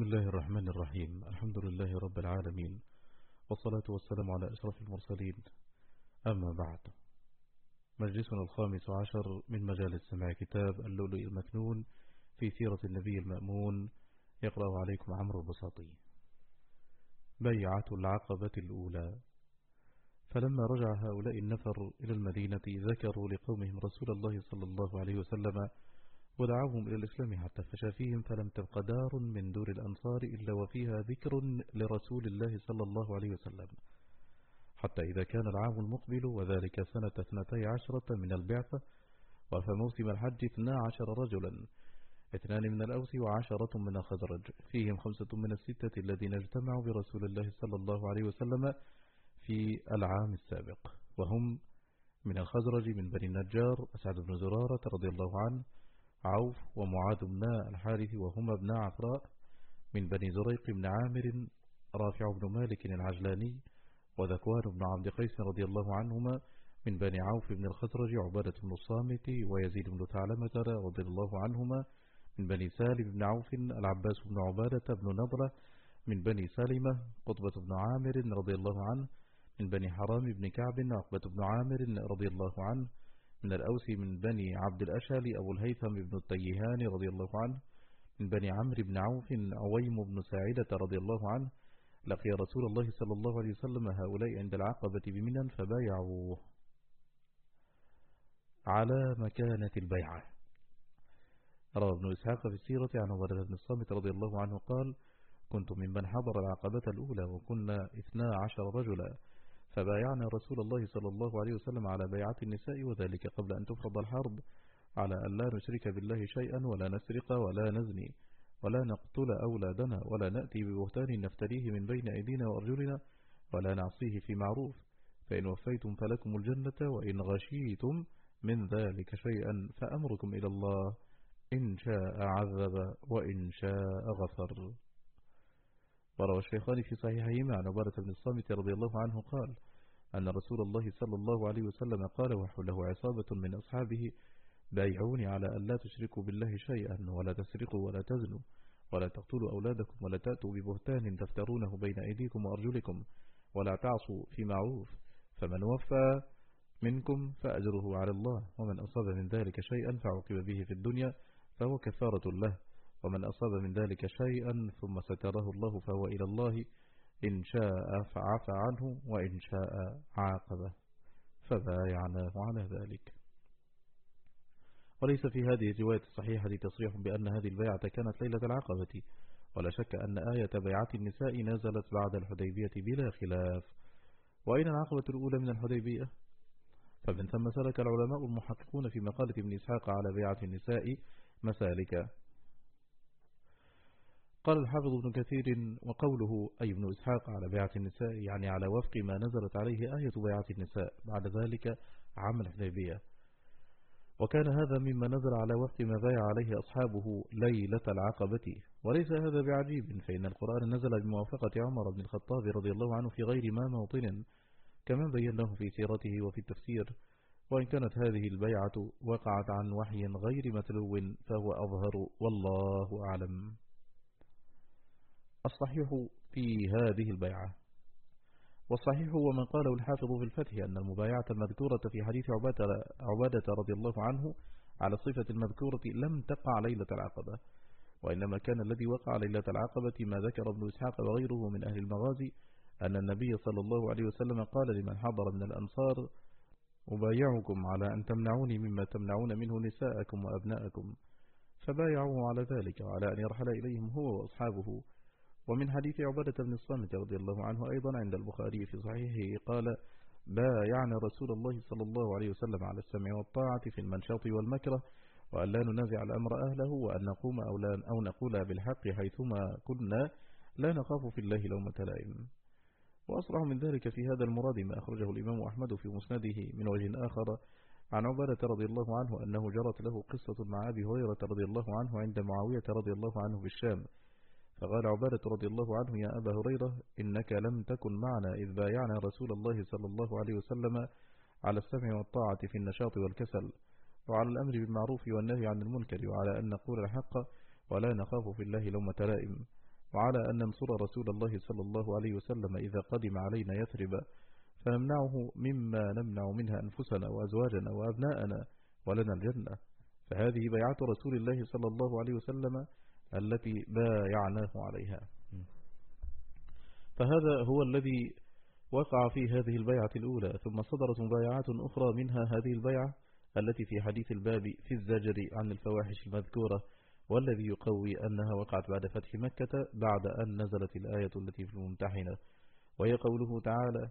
بسم الله الرحمن الرحيم. الحمد لله رب العالمين. والصلاة والسلام على أشرف المرسلين. أما بعد. مجلسنا الخامس عشر من مجالس سماع كتاب اللؤلؤ المكنون في سيرة النبي المأمون. يقرأ عليكم عمرو البساطي. بيعة العقبة الأولى. فلما رجع هؤلاء النفر إلى المدينة ذكروا لقومهم رسول الله صلى الله عليه وسلم ودعوهم إلى الإسلام حتى فشى فيهم فلم تبق دار من دور الأنصار إلا وفيها ذكر لرسول الله صلى الله عليه وسلم. حتى إذا كان العام المقبل وذلك سنة اثنتي عشرة من البعثة وفي موسم الحج اثنا عشر رجلا اثنان من الأوس وعشرة من الخزرج. فيهم خمسة من الستة الذين اجتمعوا برسول الله صلى الله عليه وسلم في العام السابق. وهم من الخزرج من بني النجار أسعد بن زرارة رضي الله عنه عوف ومعاذ بن الحارث وهما ابن عفراء من بني زريق بن عامر رافع بن مالك العجلاني وذكوان بن عبد قيس رضي الله عنهما من بني عوف بن الخزرج عبادة بن الصامت ويزيد بن ثعلمة رضي الله عنهما من بني سالم بن عوف العباس بن عبادة بن نضرة من بني سالمة قطبة بن عامر رضي الله عنه من بني حرام بن كعب عقبة بن عامر رضي الله عنه من الأوس من بني عبد الأشهل أبو الهيثم بن التيهان رضي الله عنه من بني عمرو بن عوف عويم بن ساعدة رضي الله عنه لقي رسول الله صلى الله عليه وسلم هؤلاء عند العقبة بمنا فبايعوه. على مكانة البيعة. روى ابن إسحاق في السيرة عن عبادة بن الصامت رضي الله عنه قال كنت ممن حضر العقبة الأولى وكنا اثنا عشر رجلا فبايعنا رسول الله صلى الله عليه وسلم على بيعة النساء وذلك قبل أن تفرض الحرب على أن لا نشرك بالله شيئا ولا نسرق ولا نزني ولا نقتل أولادنا ولا نأتي ببهتان نفتريه من بين أيدينا وأرجلنا ولا نعصيه في معروف. فإن وفيتم فلكم الجنة وإن غشيتم من ذلك شيئا فأمركم إلى الله إن شاء عذب وإن شاء غفر. وروى الشيخان في صحيحهما عن عبارة بن الصامت رضي الله عنه قال أن رسول الله صلى الله عليه وسلم قال وحوله عصابة من أصحابه بايعوني على أن لا تشركوا بالله شيئا ولا تسرقوا ولا تزنوا ولا تقتلوا أولادكم ولا تأتوا ببهتان تفترونه بين أيديكم وأرجلكم ولا تعصوا في معروف فمن وفى منكم فأجره على الله ومن أصاب من ذلك شيئا فعقب به في الدنيا فهو كفارة له ومن أصاب من ذلك شيئا ثم ستره الله فهو إلى الله إن شاء فعفى عنه وإن شاء عاقبه. فبايعناه على ذلك. وليس في هذه الرواية الصحيحة تصريح بأن هذه البيعة كانت ليلة العقبة ولا شك أن آية بيعة النساء نزلت بعد الحديبية بلا خلاف. وأين العقبة الأولى من الحديبية؟ فمن ثم سلك العلماء المحققون في مقالة ابن إسحاق على بيعة النساء مسالك. قال الحافظ ابن كثير وقوله أي ابن إسحاق على بيعة النساء يعني على وفق ما نزلت عليه آية بيعة النساء بعد ذلك عام الحديبية. وكان هذا مما نزل على وفق ما بايع عليه أصحابه ليلة العقبة. وليس هذا بعجيب فإن القرآن نزل بموافقة عمر بن الخطاب رضي الله عنه في غير ما موطن كما بيناه في سيرته وفي التفسير. وإن كانت هذه البيعة وقعت عن وحي غير متلو فهو أظهر والله أعلم. الصحيح في هذه البيعة. والصحيح هو من قاله الحافظ في الفتح أن المبايعة المذكورة في حديث عبادة رضي الله عنه على الصفة المذكورة لم تقع ليلة العقبة وإنما كان الذي وقع ليلة العقبة ما ذكر ابن إسحاق وغيره من أهل المغازي أن النبي صلى الله عليه وسلم قال لمن حضر من الأنصار أبايعكم على أن تمنعوني مما تمنعون منه نساءكم وأبناءكم فبايعوه على ذلك وعلى أن يرحل إليهم هو وأصحابه ومن حديث عبادة بن الصامت رضي الله عنه أيضا عند البخاري في صحيحه قال بايعنا رسول الله صلى الله عليه وسلم على السمع والطاعة في المنشاط والمكره وأن لا ننازع الأمر أهله وأن نقوم أو, لا أو نقول بالحق حيثما كنا لا نخاف في الله لومة لائم. وأصرح من ذلك في هذا المراد ما أخرجه الإمام أحمد في مسنده من وجه آخر. عن عبادة رضي الله عنه أنه جرت له قصة مع أبي هريرة رضي الله عنه عند معاوية رضي الله عنه بالشام. فقال عبادة رضي الله عنه يا أبا هريرة إنك لم تكن معنا إذ بايعنا رسول الله صلى الله عليه وسلم على السمع والطاعة في النشاط والكسل وعلى الأمر بالمعروف والنهي عن المنكر وعلى أن نقول الحق ولا نخاف في الله لومة لائم وعلى أن ننصر رسول الله صلى الله عليه وسلم إذا قدم علينا يثرب فنمنعه مما نمنع منها أنفسنا وأزواجنا وأبناءنا ولنا الجنة. فهذه بيعة رسول الله صلى الله عليه وسلم التي بايعناه عليها. فهذا هو الذي وقع في هذه البيعة الأولى. ثم صدرت مبايعات أخرى منها هذه البيعة التي في حديث الباب في الزجر عن الفواحش المذكورة والذي يقوي أنها وقعت بعد فتح مكة بعد أن نزلت الآية التي في الممتحنة. وهي قوله تعالى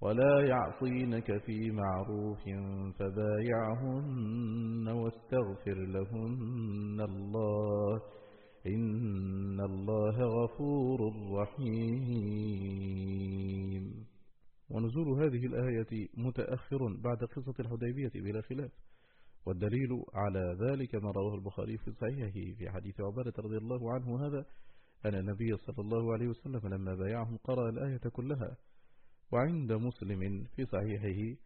ولا يعصينك في معروف فبايعهن واستغفر لهن الله. إن الله غفور رحيم. ونزول هذه الآية متأخر بعد قصة الحديبية بلا خلاف. والدليل على ذلك ما رواه البخاري في صحيحه في حديث عبادة رضي الله عنه هذا أن النبي صلى الله عليه وسلم لما بايعهم قرأ الآية كلها وعند مسلم في صحيحه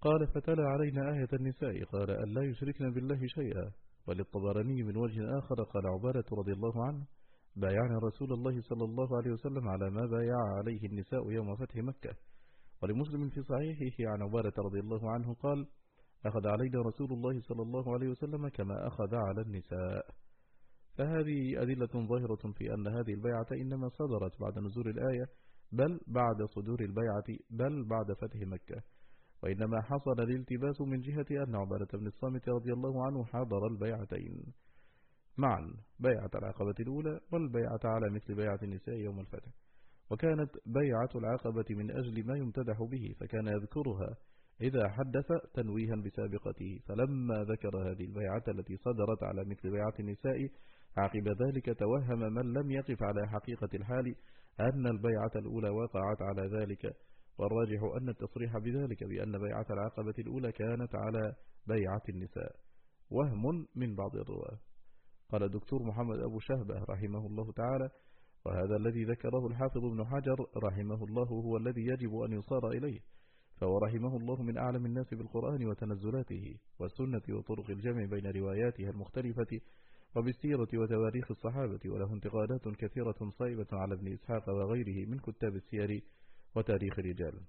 قال فتلا علينا آية النساء قال أن لا يشركن بالله شيئا وللطبراني من وجه آخر قال عبادة رضي الله عنه بايعنا رسول الله صلى الله عليه وسلم على ما بايع عليه النساء يوم فتح مكة ولمسلم في صحيحه عن عبادة رضي الله عنه قال أخذ علينا رسول الله صلى الله عليه وسلم كما أخذ على النساء فهذه أدلة ظاهرة في أن هذه البيعة إنما صدرت بعد نزول الآية بل بعد صدور البيعة بل بعد فتح مكة. وإنما حصل الالتباس من جهة أن عبادة بن الصامت رضي الله عنه حضر البيعتين. معا بيعة العقبة الأولى والبيعة على مثل بيعة النساء يوم الفتح. وكانت بيعة العقبة من أجل ما يمتدح به فكان يذكرها إذا حدث تنويها بسابقته. فلما ذكر هذه البيعة التي صدرت على مثل بيعة النساء عقب ذلك توهم من لم يقف على حقيقة الحال أن البيعة الأولى وقعت على ذلك والراجح أن التصريح بذلك بأن بيعة العقبة الأولى كانت على بيعة النساء. وهم من بعض الرواة. قال الدكتور محمد أبو شهبة رحمه الله تعالى وهذا الذي ذكره الحافظ ابن حجر رحمه الله هو الذي يجب أن يصار إليه فهو رحمه الله من أعلم الناس بالقرآن وتنزلاته والسنة وطرق الجمع بين رواياتها المختلفة وبالسيرة وتواريخ الصحابة وله انتقادات كثيرة صائبة على ابن إسحاق وغيره من كتاب السير وتاريخ الرجال.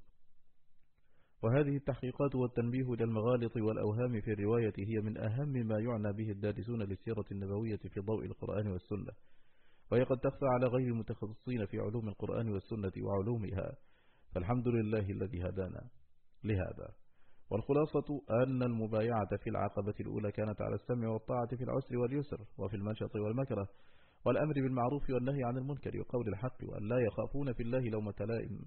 وهذه التحقيقات والتنبيه إلى المغالط والأوهام في الرواية هي من أهم ما يعنى به الدارسون للسيرة النبوية في ضوء القرآن والسنة. وهي قد تخفى على غير المتخصصين في علوم القرآن والسنة وعلومها. فالحمد لله الذي هدانا لهذا. والخلاصة أن المبايعة في العقبة الأولى كانت على السمع والطاعة في العسر واليسر وفي المنشط والمكره والأمر بالمعروف والنهي عن المنكر وقول الحق وأن لا يخافون في الله لومة لائم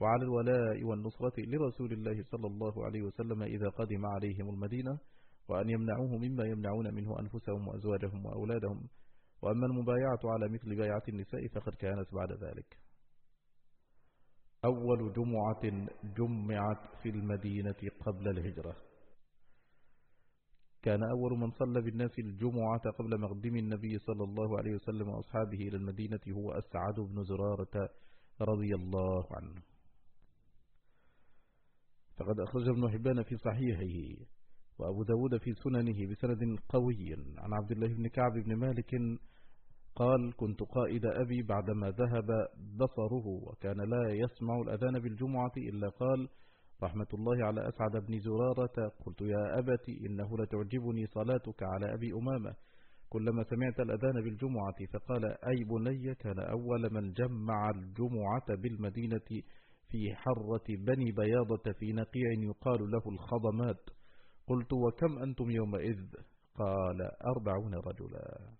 وعلى الولاء والنصرة لرسول الله صلى الله عليه وسلم إذا قدم عليهم المدينة وأن يمنعوه مما يمنعون منه أنفسهم وأزواجهم وأولادهم وأما المبايعة على مثل بايعة النساء فقد كانت بعد ذلك. أول جمعة جمعت في المدينة قبل الهجرة. كان أول من صلى بالناس الجمعة قبل مقدم النبي صلى الله عليه وسلم وأصحابه إلى المدينة هو أسعد بن زرارة رضي الله عنه. فقد أخرج ابن حبان في صحيحه وأبو داود في سننه بسند قوي. عن عبد الله بن كعب بن مالك قال كنت قائد أبي بعدما ذهب بصره وكان لا يسمع الأذان بالجمعة إلا قال رحمة الله على أسعد بن زرارة. قلت يا أبت إنه لتعجبني صلاتك على أبي أمامة. كلما سمعت الأذان بالجمعة فقال أي بني كان أول من جمع الجمعة بالمدينة في حرة بني بياضة في نقيع يقال له الخضمات. قلت وكم أنتم يومئذ؟ قال أربعون رجلا.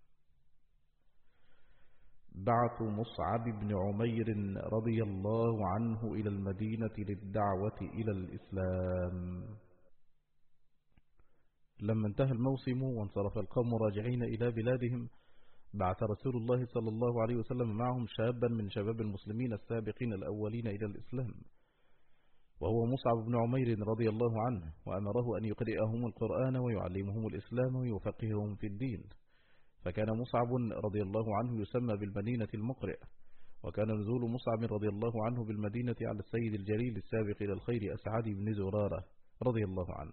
بعث مصعب بن عمير رضي الله عنه إلى المدينة للدعوة إلى الإسلام. لما انتهى الموسم وانصرف القوم راجعين إلى بلادهم بعث رسول الله صلى الله عليه وسلم معهم شابا من شباب المسلمين السابقين الأولين إلى الإسلام وهو مصعب بن عمير رضي الله عنه وأمره أن يقرئهم القرآن ويعلمهم الإسلام ويفقههم في الدين. فكان مصعب رضي الله عنه يسمى بالمدينة المقرئ وكان نزول مصعب رضي الله عنه بالمدينة على السيد الجليل السابق إلى الخير أسعد بن زرارة رضي الله عنه.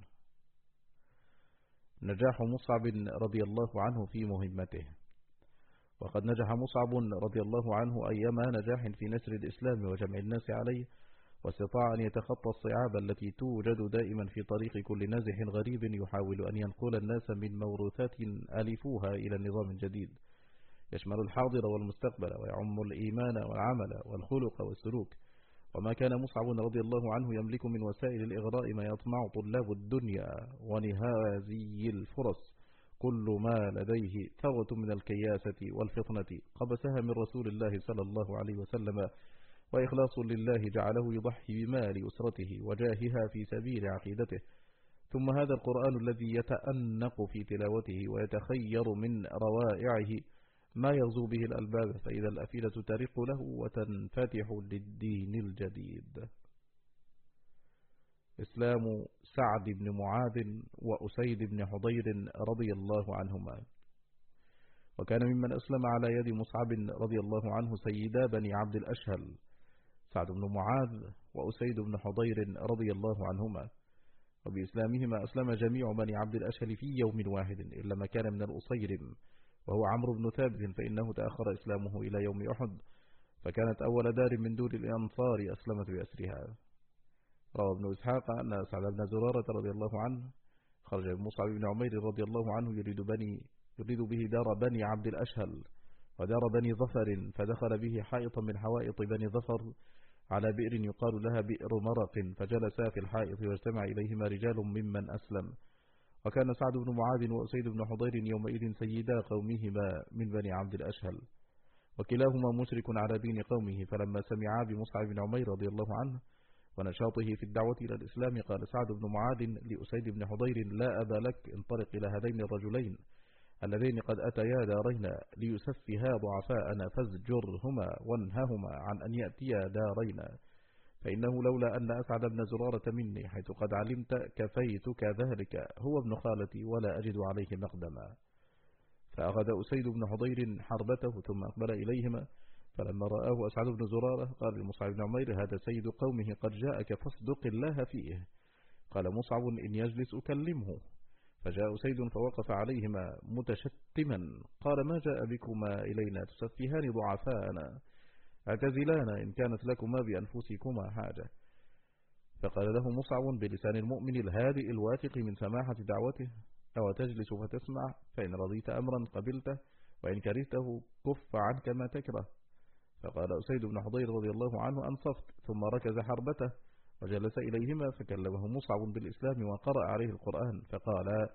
نجاح مصعب رضي الله عنه في مهمته. وقد نجح مصعب رضي الله عنه أيما نجاح في نشر الإسلام وجمع الناس عليه واستطاع أن يتخطى الصعاب التي توجد دائما في طريق كل نازح غريب يحاول أن ينقل الناس من موروثات ألفوها إلى النظام الجديد يشمل الحاضر والمستقبل ويعم الإيمان والعمل والخلق والسلوك. وما كان مصعب رضي الله عنه يملك من وسائل الإغراء ما يطمع طلاب الدنيا ونهازي الفرص. كل ما لديه ثروة من الكياسة والفطنة. قبسها من رسول الله صلى الله عليه وسلم وإخلاص لله جعله يضحي بمال أسرته وجاهها في سبيل عقيدته. ثم هذا القرآن الذي يتأنق في تلاوته ويتخير من روائعه. ما يغزو به الألباب فإذا الأفئدة ترق له وتنفتح للدين الجديد. إسلام سعد بن معاذ وأسيد بن حضير رضي الله عنهما. وكان ممن أسلم على يد مصعب رضي الله عنه سيدا بني عبد الأشهل. سعد بن معاذ وأسيد بن حضير رضي الله عنهما. وبإسلامهما أسلم جميع بني عبد الأشهل في يوم واحد إلا ما كان من الأصيرم وهو عمرو بن ثابت فإنه تأخر إسلامه إلى يوم أحد فكانت أول دار من دور الأنصار أسلمت بأسرها. روى ابن إسحاق أن سعد بن زرارة رضي الله عنه خرج مصعب بن عمير رضي الله عنه يريد, بني يريد به دار بني عبد الأشهل ودار بني ظفر فدخل به حائطا من حوائط بني ظفر على بئر يقال لها بئر مرق فجلسا في الحائط واجتمع إليهما رجال ممن أسلم. وكان سعد بن معاذ وأسيد بن حضير يومئذ سيدا قومهما من بني عبد الأشهل. وكلاهما مشرك على دين قومه فلما سمعا بمصعب بن عمير رضي الله عنه ونشاطه في الدعوة إلى الإسلام قال سعد بن معاذ لأسيد بن حضير لا أبا لك انطلق إلى هذين الرجلين. اللذين قد أتيا دارينا ليسفها ضعفاءنا فازجرهما وانههما عن أن يأتيا دارينا. فإنه لولا أن أسعد بن زرارة مني حيث قد علمت كفيتك ذلك هو ابن خالتي ولا أجد عليه مقدما. فأخذ أسيد بن حضير حربته ثم أقبل إليهما. فلما رآه أسعد بن زرارة قال لمصعب بن عمير هذا سيد قومه قد جاءك فاصدق الله فيه. قال مصعب إن يجلس أكلمه. فجاء سيد فوقف عليهما متشتما قال ما جاء بكما إلينا؟ تسفهان ضعفانا. اعتزلانا إن كانت لكما بأنفسكما حاجة. فقال له مصعب بلسان المؤمن الهادئ الواثق من سماحة دعوته أو تجلس فتسمع؟ فإن رضيت أمرا قبلته وإن كرهته كف عنك ما تكره. فقال أسيد بن حضير رضي الله عنه أنصفت. ثم ركز حربته. وجلس إليهما فكلمه مصعب بالإسلام وقرأ عليه القرآن فقال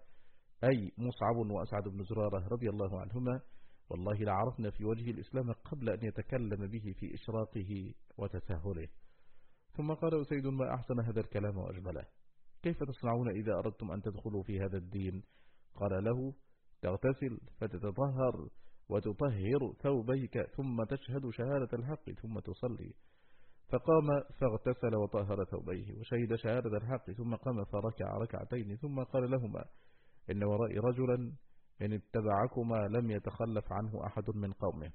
أي مصعب وأسعد بن زرارة رضي الله عنهما والله لعرفنا في وجه الإسلام قبل أن يتكلم به في إشراقه وتساهله. ثم قال أسيد ما أحسن هذا الكلام وأجمله. كيف تصنعون إذا أردتم أن تدخلوا في هذا الدين؟ قال له تغتسل فتتطهر وتطهر ثوبيك ثم تشهد شهادة الحق ثم تصلي. فقام فاغتسل وطهر ثوبيه وشهد شهادة الحق ثم قام فركع ركعتين ثم قال لهما إن ورائي رجلا إن اتبعكما لم يتخلف عنه أحد من قومه.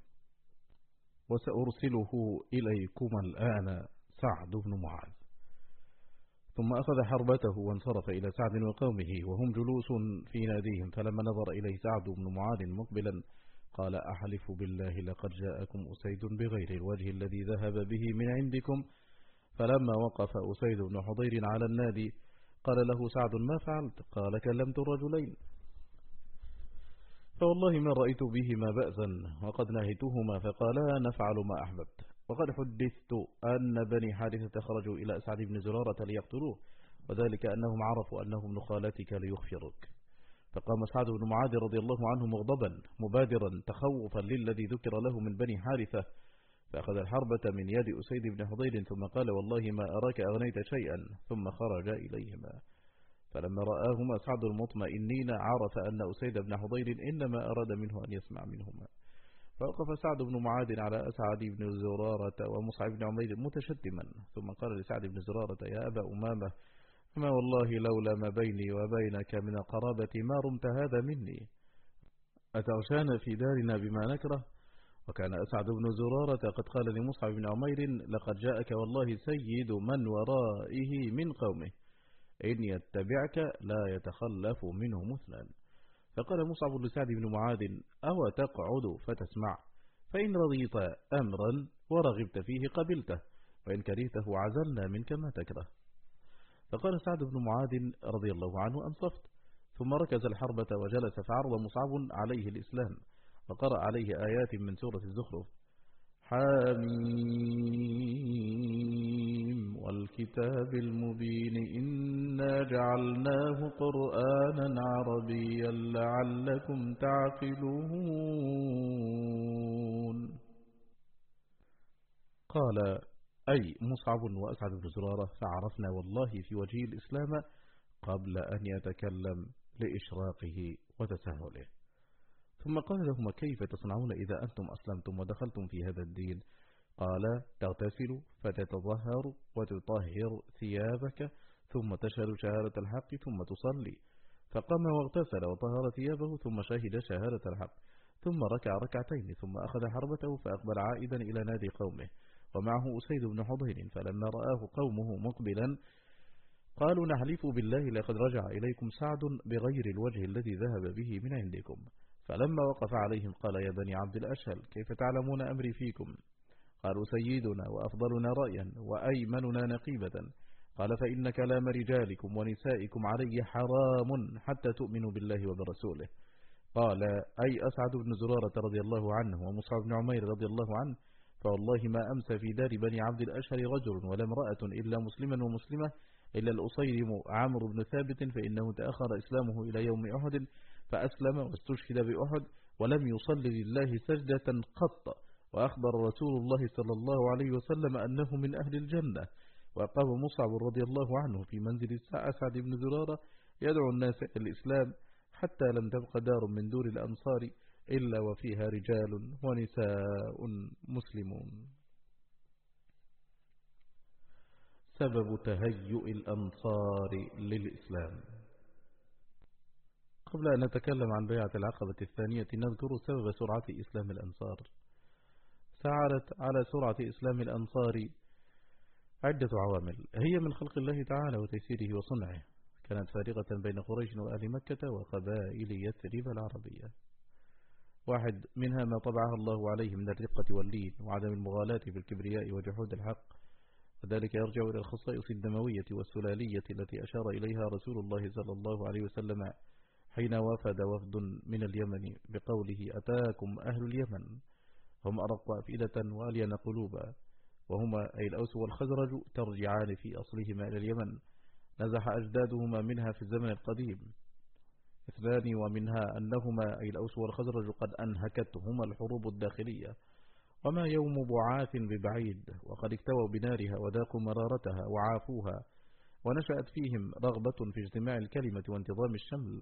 وسأرسله إليكما الآن سعد بن معاذ. ثم أخذ حربته وانصرف إلى سعد وقومه وهم جلوس في ناديهم فلما نظر إليه سعد بن معاذ مقبلا قال أحلف بالله لقد جاءكم أسيد بغير الوجه الذي ذهب به من عندكم. فلما وقف أسيد بن حضير على النادي قال له سعد ما فعلت؟ قال كلمت الرجلين. فوالله ما رأيت بهما بأسا وقد نهيتهما. فقالا نفعل ما أحببت. وقد حدثت أن بني حارثة خرجوا إلى أسعد بن زرارة ليقتلوه وذلك أنهم عرفوا أنه ابن خالتك ليخفرك فقام سعد بن معاذ رضي الله عنه مغضبا مبادرا تخوفا للذي ذكر له من بني حارثة. فأخذ الحربة من يد أسيد بن حضير ثم قال والله ما أراك أغنيت شيئا. ثم خرج إليهما. فلما رآهما سعد المطمئنين عرف أن أسيد بن حضير إنما أراد منه أن يسمع منهما. فوقف سعد بن معاذ على أسعد بن زرارة ومصعب بن عمير متشتما. ثم قال لسعد بن زرارة يا أبا أمامة ما والله لولا ما بيني وبينك من قرابة ما رمت هذا مني. أتغشانا في دارنا بما نكره؟ وكان أسعد بن زرارة قد قال لمصعب بن عمير لقد جاءك والله سيد من ورائه من قومه. إن يتبعك لا يتخلف منه مثلا. فقال مصعب لسعد بن معاذ أو تقعد فتسمع؟ فإن رضيت أمرا ورغبت فيه قبلته وإن كرهته عزلنا منك ما تكره. فقال سعد بن معاذ رضي الله عنه أنصفت. ثم ركز الحربة وجلس فعرض مصعب عليه الإسلام وقرأ عليه آيات من سورة الزخرف. حاميم والكتاب المبين إنا جعلناه قرآنا عربيا لعلكم تعقلون. قال أي مصعب وأسعد بن زرارة فعرفنا والله في وجه الإسلام قبل أن يتكلم لإشراقه وتساهله. ثم قال لهما كيف تصنعون إذا أنتم أسلمتم ودخلتم في هذا الدين؟ قال تغتسل فتتظهر وتطهر ثيابك ثم تشهد شهادة الحق ثم تصلي. فقام واغتسل وطهر ثيابه ثم شهد شهادة الحق. ثم ركع ركعتين ثم أخذ حربته فأقبل عائدا إلى نادي قومه. ومعه أسيد بن حضير فلما رآه قومه مقبلا قالوا نحلف بالله لقد رجع إليكم سعد بغير الوجه الذي ذهب به من عندكم. فلما وقف عليهم قال يا بني عبد الأشهل كيف تعلمون أمري فيكم؟ قالوا سيدنا وأفضلنا رأيا وأيمننا نقيبة. قال فإن كلام رجالكم ونسائكم علي حرام حتى تؤمنوا بالله وبرسوله. قال أي أسعد بن زرارة رضي الله عنه ومصعب بن عمير رضي الله عنه؟ فوالله ما أمسى في دار بني عبد الأشهر رجل ولا امرأة إلا مسلما ومسلمة إلا الأصيرم عامر بن ثابت فإنه تأخر إسلامه إلى يوم أحد فأسلم واستشهد بأحد ولم يصل لله سجدة قط. وأخبر رسول الله صلى الله عليه وسلم أنه من أهل الجنة. وقام مصعب رضي الله عنه في منزل أسعد بن زرارة يدعو الناس إلى الإسلام حتى لم تبق دار من دور الأنصار. إلا وفيها رجال ونساء مسلمون. سبب تهيؤ الأنصار للإسلام. قبل أن نتكلم عن بيعة العقبة الثانية نذكر سبب سرعة إسلام الأنصار. سعرت على سرعة إسلام الأنصار عدة عوامل. هي من خلق الله تعالى وتيسيره وصنعه. كانت فارغة بين قريش وأهل مكة وقبائل يثرب العربية. واحد منها ما طبعها الله عليه من الرقة واللين وعدم المغالاة في الكبرياء وجحود الحق وذلك يرجع إلى الخصائص الدموية والسلالية التي أشار إليها رسول الله صلى الله عليه وسلم حين وفد وفد من اليمن بقوله أتاكم أهل اليمن هم أرق أفئدة وألين قلوبا وهما أي الأوس والخزرج ترجعان في أصلهما إلى اليمن نزح أجدادهما منها في الزمن القديم اثنان ومنها أنهما أي الأوس والخزرج قد أنهكتهما الحروب الداخلية. وما يوم بعاث ببعيد وقد اكتووا بنارها وذاقوا مرارتها وعافوها ونشأت فيهم رغبة في اجتماع الكلمة وانتظام الشمل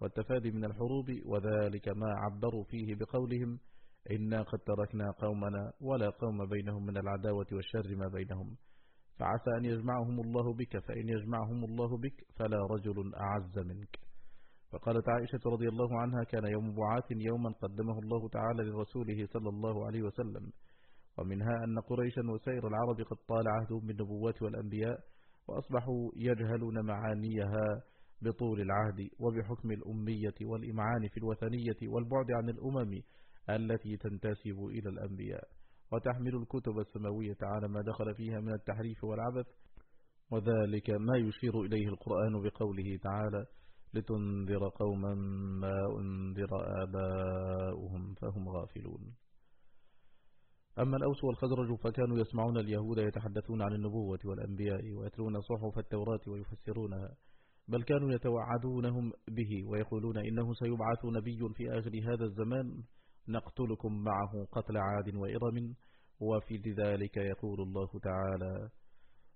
والتفادي من الحروب وذلك ما عبروا فيه بقولهم إنا قد تركنا قومنا ولا قوم بينهم من العداوة والشر ما بينهم. فعسى أن يجمعهم الله بك فإن يجمعهم الله بك فلا رجل أعز منك. فقالت عائشة رضي الله عنها كان يوم بعاث يوما قدمه الله تعالى لرسوله صلى الله عليه وسلم. ومنها أن قريشا وسائر العرب قد طال عهدهم بالنبوة والأنبياء وأصبحوا يجهلون معانيها بطول العهد وبحكم الأمية والإمعان في الوثنية والبعد عن الأمم التي تنتسب إلى الأنبياء. وتحمل الكتب السماوية على ما دخل فيها من التحريف والعبث وذلك ما يشير إليه القرآن بقوله تعالى لتنذر قوما ما أنذر آباؤهم فهم غافلون. أما الأوس والخزرج فكانوا يسمعون اليهود يتحدثون عن النبوة والأنبياء ويتلون صحف التوراة ويفسرونها بل كانوا يتوعدونهم به ويقولون إنه سيبعث نبي في آخر هذا الزمان نقتلكم معه قتل عاد وإرم وفي ذلك يقول الله تعالى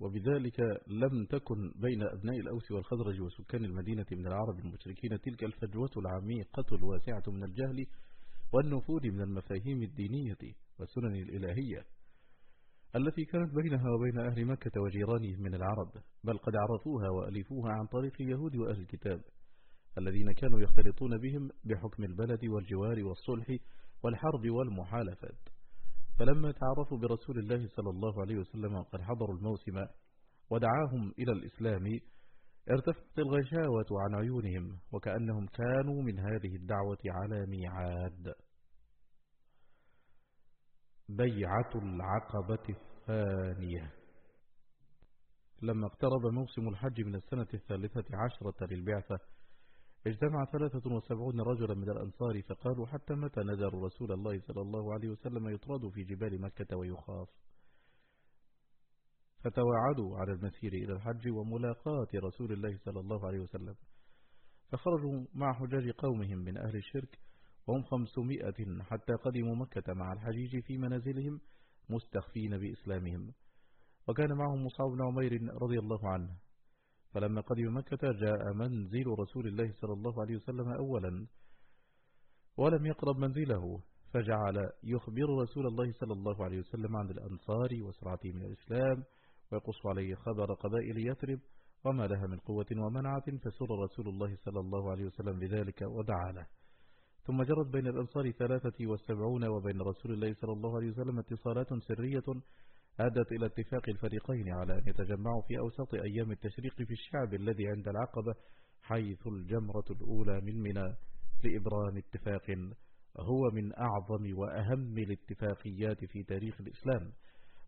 وبذلك لم تكن بين أبناء الأوس والخزرج وسكان المدينة من العرب المشركين تلك الفجوة العميقة الواسعة من الجهل والنفوذ من المفاهيم الدينية والسنن الإلهية التي كانت بينها وبين أهل مكة وجيرانهم من العرب بل قد عرفوها وألفوها عن طريق اليهود وأهل الكتاب الذين كانوا يختلطون بهم بحكم البلد والجوار والصلح والحرب والمحالفات. فلما تعرفوا برسول الله صلى الله عليه وسلم وقد حضروا الموسم ودعاهم إلى الإسلام ارتفعت الغشاوة عن عيونهم وكأنهم كانوا من هذه الدعوة على ميعاد. بيعة العقبة الثانية. لما اقترب موسم الحج من السنة الثالثة عشرة للبعثة اجتمع ثلاثة وسبعون رجلا من الأنصار فقالوا حتى متى نذر رسول الله صلى الله عليه وسلم يطرد في جبال مكة ويخاف؟ فتواعدوا على المسير إلى الحج وملاقاة رسول الله صلى الله عليه وسلم. فخرجوا مع حجاج قومهم من أهل الشرك وهم خمسمائة حتى قدموا مكة مع الحجيج في منازلهم مستخفين بإسلامهم. وكان معهم مصعب بن عمير رضي الله عنه. فلما قدم مكة جاء منزل رسول الله صلى الله عليه وسلم أولا ولم يقرب منزله فجعل يخبر رسول الله صلى الله عليه وسلم عن الأنصار وسرعته من الإسلام ويقص عليه خبر قبائل يثرب وما لها من قوة ومنعة فسر رسول الله صلى الله عليه وسلم بذلك ودعا له. ثم جرت بين الأنصار ثلاثة والسبعون وبين رسول الله صلى الله عليه وسلم اتصالات سرية أدت إلى اتفاق الفريقين على أن يتجمعوا في أوسط أيام التشريق في الشعب الذي عند العقبة حيث الجمرة الأولى من منى لإبرام اتفاق هو من أعظم وأهم الاتفاقيات في تاريخ الإسلام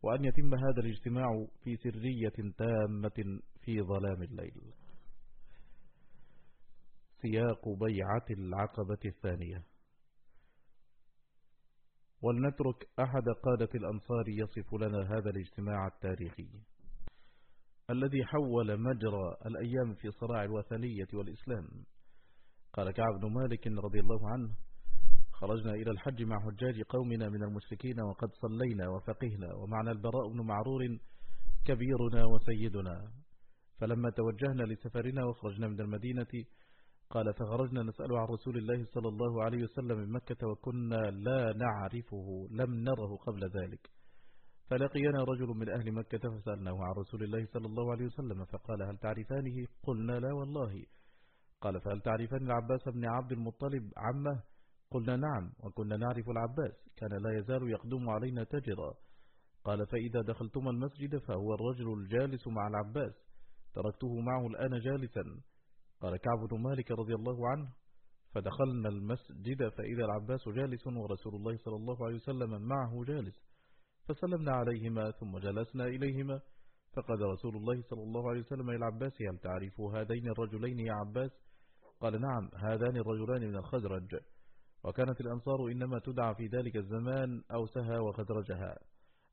وأن يتم هذا الاجتماع في سرية تامة في ظلام الليل. سياق بيعة العقبة الثانية. ولنترك أحد قادة الأنصار يصف لنا هذا الاجتماع التاريخي. الذي حول مجرى الأيام في صراع الوثنية والإسلام. قال كعب بن مالك رضي الله عنه خرجنا إلى الحج مع حجاج قومنا من المشركين وقد صلينا وفقهنا ومعنا البراء بن معرور كبيرنا وسيدنا. فلما توجهنا لسفرنا وخرجنا من المدينة قال فخرجنا نسأل عن رسول الله صلى الله عليه وسلم من مكة وكنا لا نعرفه لم نره قبل ذلك. فلقينا رجل من أهل مكة فسألناه عن رسول الله صلى الله عليه وسلم فقال هل تعرفانه؟ قلنا لا والله. قال فهل تعرفان العباس بن عبد المطلب عمه؟ قلنا نعم. وكنا نعرف العباس كان لا يزال يقدم علينا تجرا قال فإذا دخلتما المسجد فهو الرجل الجالس مع العباس. تركته معه الآن جالسا. قال كعب بن مالك رضي الله عنه فدخلنا المسجد فإذا العباس جالس ورسول الله صلى الله عليه وسلم معه جالس فسلمنا عليهما ثم جلسنا إليهما فقال رسول الله صلى الله عليه وسلم إلى العباس هل تعرف هذين الرجلين يا عباس؟ قال نعم هذان الرجلان من الخزرج وكانت الأنصار إنما تدعى في ذلك الزمان أوسها وخزرجها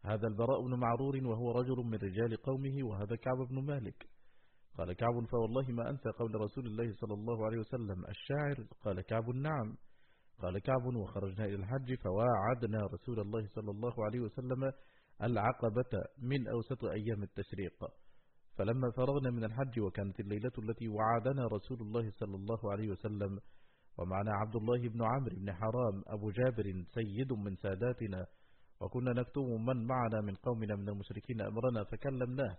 هذا البراء بن معرور وهو رجل من رجال قومه وهذا كعب بن مالك. قال كعب فوالله ما أنسى قول رسول الله صلى الله عليه وسلم. الشاعر قال كعب نعم. قال كعب وخرجنا إلى الحج فواعدنا رسول الله صلى الله عليه وسلم العقبة من أوسط أيام التشريق. فلما فرغنا من الحج وكانت الليلة التي وعدنا رسول الله صلى الله عليه وسلم ومعنا عبد الله بن عمرو بن حرام أبو جابر سيد من ساداتنا وكنا نكتب من معنا من قومنا من المشركين أمرنا فكلمناه.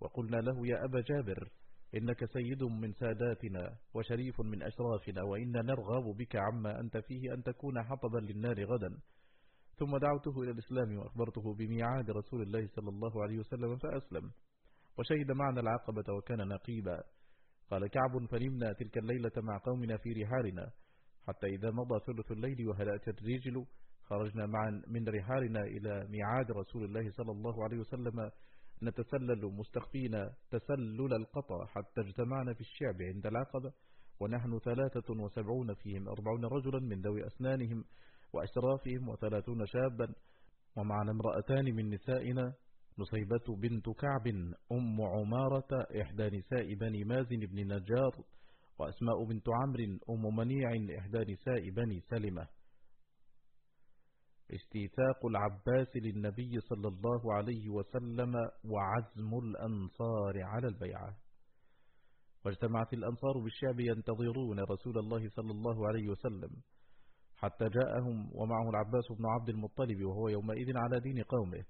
وقلنا له يا أبا جابر إنك سيد من ساداتنا وشريف من أشرافنا وإنا نرغب بك عما أنت فيه أن تكون حطبا للنار غدا. ثم دعوته إلى الإسلام وأخبرته بميعاد رسول الله صلى الله عليه وسلم فأسلم. وشهد معنا العقبة وكان نقيبا. قال كعب فنمنا تلك الليلة مع قومنا في رحالنا حتى إذا مضى ثلث الليل وهلأت الرجل خرجنا معا من رحالنا إلى ميعاد رسول الله صلى الله عليه وسلم نتسلل مستخفين تسلل القطى حتى اجتمعنا في الشعب عند العقبة ونحن ثلاثة وسبعون فيهم أربعون رجلا من ذوي أسنانهم وأشرافهم وثلاثون شابا ومعنا امرأتان من نسائنا نصيبة بنت كعب أم عمارة إحدى نساء بني مازن بن نجار وأسماء بنت عمرو أم منيع إحدى نساء بني سلمة. استيثاق العباس للنبي صلى الله عليه وسلم وعزم الأنصار على البيعة. واجتمعت الأنصار بالشعب ينتظرون رسول الله صلى الله عليه وسلم حتى جاءهم ومعه العباس بن عبد المطلب وهو يومئذ على دين قومه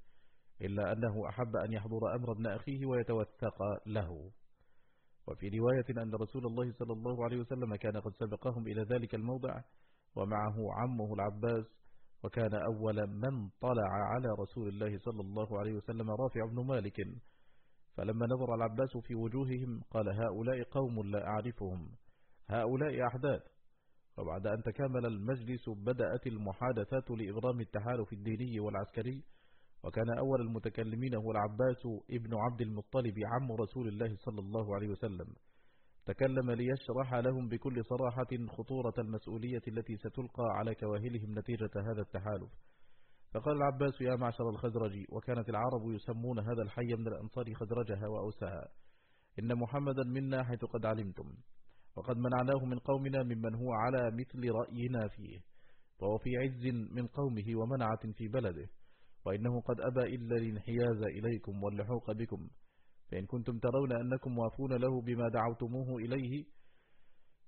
إلا أنه أحب أن يحضر أمر ابن أخيه ويتوثق له. وفي رواية أن رسول الله صلى الله عليه وسلم كان قد سبقهم إلى ذلك الموضع ومعه عمه العباس وكان أول من طلع على رسول الله صلى الله عليه وسلم رافع بن مالك. فلما نظر العباس في وجوههم قال هؤلاء قوم لا أعرفهم. هؤلاء أحداث. وبعد أن تكامل المجلس بدأت المحادثات لإبرام التحالف الديني والعسكري. وكان أول المتكلمين هو العباس ابن عبد المطلب عم رسول الله صلى الله عليه وسلم. تكلم ليشرح لهم بكل صراحة خطورة المسؤولية التي ستلقى على كواهلهم نتيجة هذا التحالف. فقال العباس يا معشر الخزرج وكانت العرب يسمون هذا الحي من الأنصار خزرجها وأوسها إن محمدا منا حيث قد علمتم وقد منعناه من قومنا ممن هو على مثل رأينا فيه. فهو في عز من قومه ومنعة في بلده. وإنه قد أبى إلا الانحياز إليكم واللحوق بكم. فإن كنتم ترون أنكم وافون له بما دعوتموه إليه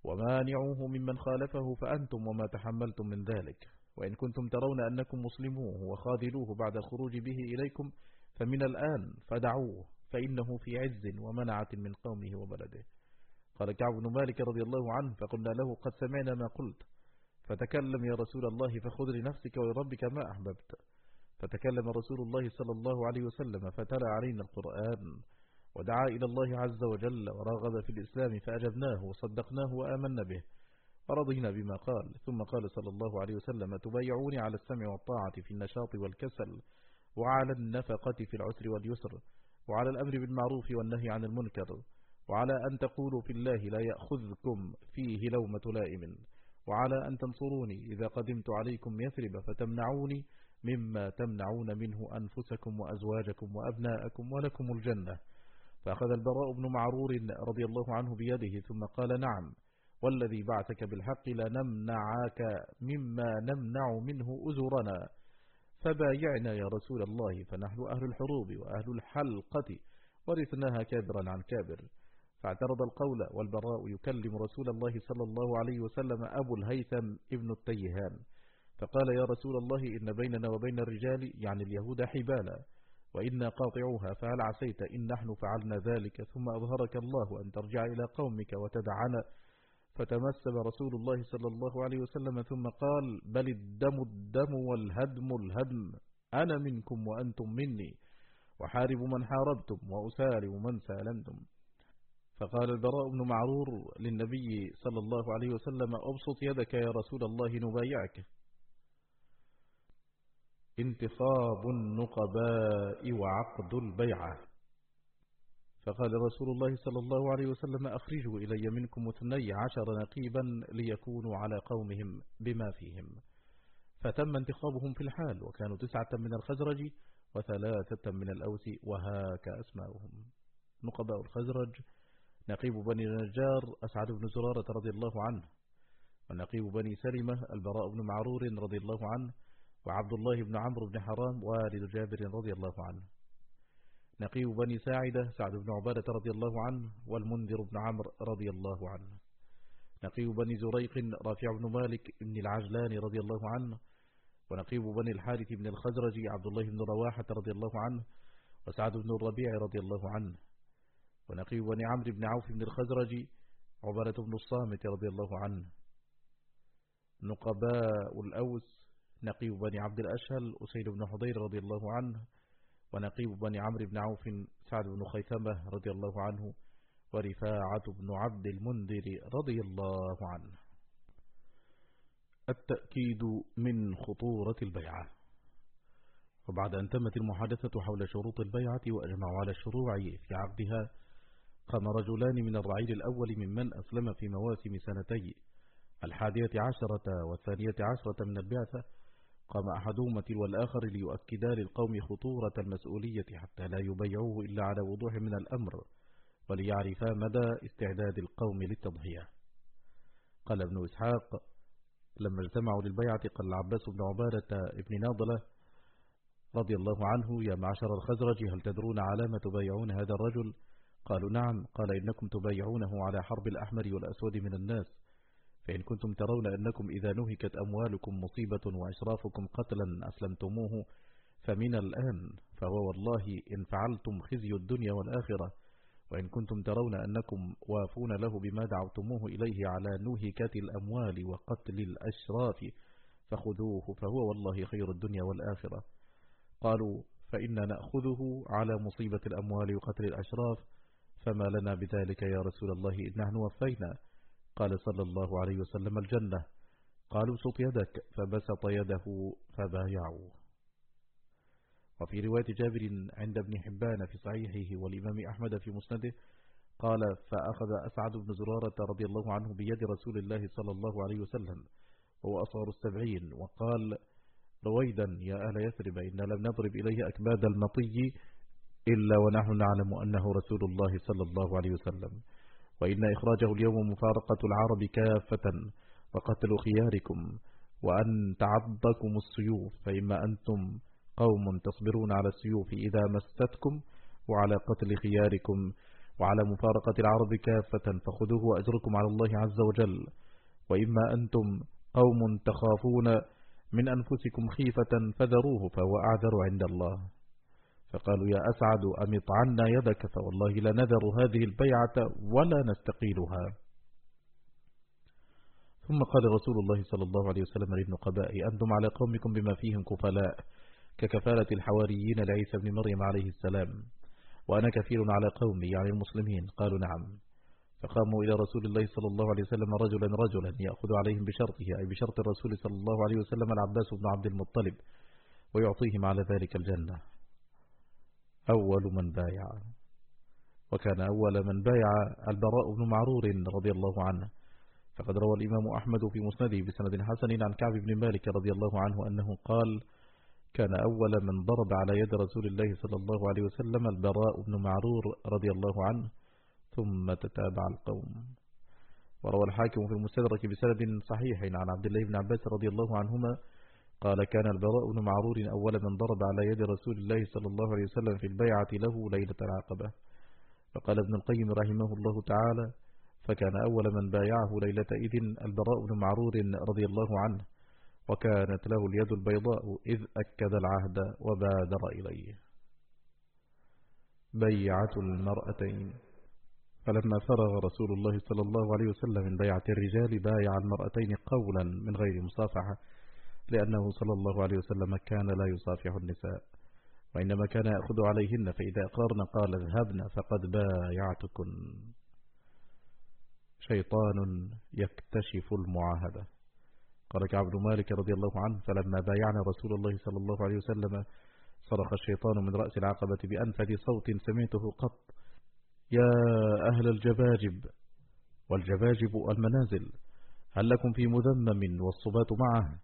ومانعوه ممن خالفه فأنتم وما تحملتم من ذلك. وإن كنتم ترون أنكم مسلموه وخاذلوه بعد الخروج به إليكم فمن الآن فدعوه فإنه في عز ومنعة من قومه وبلده. قال كعب بن مالك رضي الله عنه فقلنا له قد سمعنا ما قلت. فتكلم يا رسول الله فخذ لنفسك ولربك ما أحببت. فتكلم رسول الله صلى الله عليه وسلم فتلا علينا القرآن. ودعا إلى الله عز وجل ورغب في الإسلام فأجبناه وصدقناه وآمنا به. ورضينا بما قال. ثم قال صلى الله عليه وسلم تبايعوني على السمع والطاعة في النشاط والكسل وعلى النفقة في العسر واليسر وعلى الأمر بالمعروف والنهي عن المنكر وعلى أن تقولوا في الله لا يأخذكم فيه لومة لائم وعلى أن تنصروني إذا قدمت عليكم يثرب فتمنعوني مما تمنعون منه أنفسكم وأزواجكم وأبناءكم ولكم الجنة. فأخذ البراء بن معرور رضي الله عنه بيده ثم قال نعم والذي بعثك بالحق لنمنعك مما نمنع منه أزرنا. فبايعنا يا رسول الله فنحن أهل الحروب وأهل الحلقة ورثناها كابرا عن كابر. فاعترض القول والبراء يكلم رسول الله صلى الله عليه وسلم أبو الهيثم ابن التيهان. فقال يا رسول الله إن بيننا وبين الرجال يعني اليهود حبالا. وإنا قاطعوها فهل عسيت إن نحن فعلنا ذلك؟ ثم أظهرك الله أن ترجع إلى قومك وتدعنا فتمسب رسول الله صلى الله عليه وسلم ثم قال بل الدم الدم والهدم الهدم أنا منكم وأنتم مني وحارب من حاربتم وأسالم من سالمتم فقال البراء بن معرور للنبي صلى الله عليه وسلم أبسط يدك يا رسول الله نبايعك. انتخاب النقباء وعقد البيعة. فقال رسول الله صلى الله عليه وسلم أخرجوا إلي منكم اثني عشر نقيبا ليكونوا على قومهم بما فيهم. فتم انتخابهم في الحال وكانوا تسعة من الخزرج وثلاثة من الأوس وهاك أسماؤهم. نقباء الخزرج نقيب بني النجار أسعد بن زرارة رضي الله عنه ونقيب بني سلمة البراء بن معرور رضي الله عنه وعبد الله بن عمرو بن حرام والد جابر رضي الله عنه. نقيب بني ساعدة سعد بن عبادة رضي الله عنه والمنذر بن عمرو رضي الله عنه. نقيب بني زريق رافع بن مالك بن العجلان رضي الله عنه. ونقيب بني الحارث بن الخزرج عبد الله بن رواحة رضي الله عنه وسعد بن الربيع رضي الله عنه. ونقيب بني عمرو بن عوف بن الخزرج عبارة بن الصامت رضي الله عنه. نقباء الأوس نقيب بني عبد الأشهل أسيد بن حضير رضي الله عنه ونقيب بني عمرو بن عوف سعد بن خيثمة رضي الله عنه ورفاعة بن عبد المنذر رضي الله عنه. التأكيد من خطورة البيعة. وبعد أن تمت المحادثة حول شروط البيعة وأجمعوا على الشروع في عقدها قام رجلان من الرعيل الأول ممن أسلم في مواسم سنتي الحادية عشرة والثانية عشرة من البعثة قام أحدهما تلو الآخر ليؤكدا للقوم خطورة المسؤولية حتى لا يبيعوه إلا على وضوح من الأمر وليعرفا مدى استعداد القوم للتضحية. قال ابن إسحاق لما اجتمعوا للبيعة قال العباس بن عبادة ابن ناضلة رضي الله عنه يا معشر الخزرج هل تدرون على ما تبايعون هذا الرجل؟ قالوا نعم. قال إنكم تبايعونه على حرب الأحمر والأسود من الناس. فإن كنتم ترون أنكم إذا نهكت أموالكم مصيبة وإشرافكم قتلا أسلمتموه فمن الآن فهو والله إن فعلتم خزي الدنيا والآخرة. وإن كنتم ترون أنكم وافون له بما دعوتموه إليه على نهكة الأموال وقتل الأشراف فخذوه فهو والله خير الدنيا والآخرة. قالوا فإنا نأخذه على مصيبة الأموال وقتل الأشراف فما لنا بذلك يا رسول الله إن نحن وفينا. قال صلى الله عليه وسلم الجنة. قالوا سط يدك. فبسط يده فبايعوا وفي رواية جابر عند ابن حبان في صحيحه والإمام أحمد في مسنده قال فأخذ أسعد بن زرارة رضي الله عنه بيد رسول الله صلى الله عليه وسلم وهو أصغر السبعين وقال رويدا يا أهل يثرب إن لم نضرب إليه أكباد المطي إلا ونحن نعلم أنه رسول الله صلى الله عليه وسلم. وإن إخراجه اليوم مفارقة العرب كافة وقتل خياركم وأن تعضكم السيوف فإما أنتم قوم تصبرون على السيوف إذا مستتكم وعلى قتل خياركم وعلى مفارقة العرب كافة فخذوه وأجركم على الله عز وجل. وإما أنتم قوم تخافون من أنفسكم خيفة فذروه فهو أعذر عند الله. فقالوا يا أسعد أمط عنا يدك؟ فوالله لنذر هذه البيعة ولا نستقيلها. ثم قال رسول الله صلى الله عليه وسلم للنقباء أنتم على قومكم بما فيهم كفلاء ككفالة الحواريين لعيسى بن مريم عليه السلام. وأنا كفيل على قومي يعني المسلمين. قالوا نعم. فقاموا إلى رسول الله صلى الله عليه وسلم رجلا رجلا يأخذ عليهم بشرطه أي بشرط الرسول صلى الله عليه وسلم العباس بن عبد المطلب ويعطيهم على ذلك الجنة. أول من بايع. وكان أول من بايع البراء بن معرور رضي الله عنه. فقد روى الإمام أحمد في مسنده بسند حسن عن كعب بن مالك رضي الله عنه أنه قال كان أول من ضرب على يد رسول الله صلى الله عليه وسلم البراء بن معرور رضي الله عنه ثم تتابع القوم. وروى الحاكم في المستدرك بسند صحيح عن عبد الله بن عباس رضي الله عنهما قال كان البراء بن معرور أول من ضرب على يد رسول الله صلى الله عليه وسلم في البيعة له ليلة العقبة. فقال ابن القيم رحمه الله تعالى فكان أول من بايعه ليلة إذن البراء بن معرور رضي الله عنه وكانت له اليد البيضاء إذ أكد العهد وبادر إليه. بيعة المرأتين. فلما فرغ رسول الله صلى الله عليه وسلم من بيعة الرجال بايع المرأتين قولا من غير مصافحة. لأنه صلى الله عليه وسلم كان لا يصافح النساء وإنما كان يأخذ عليهن فإذا أقرن قال اذهبن فقد بايعتكن. شيطان يكتشف المعاهدة. قال كعب بن مالك رضي الله عنه فلما بايعنا رسول الله صلى الله عليه وسلم صرخ الشيطان من رأس العقبة بأنفذ صوت سمعته قط يا أهل الجباجب والجباجب المنازل هل لكم في مذمم والصبات معه؟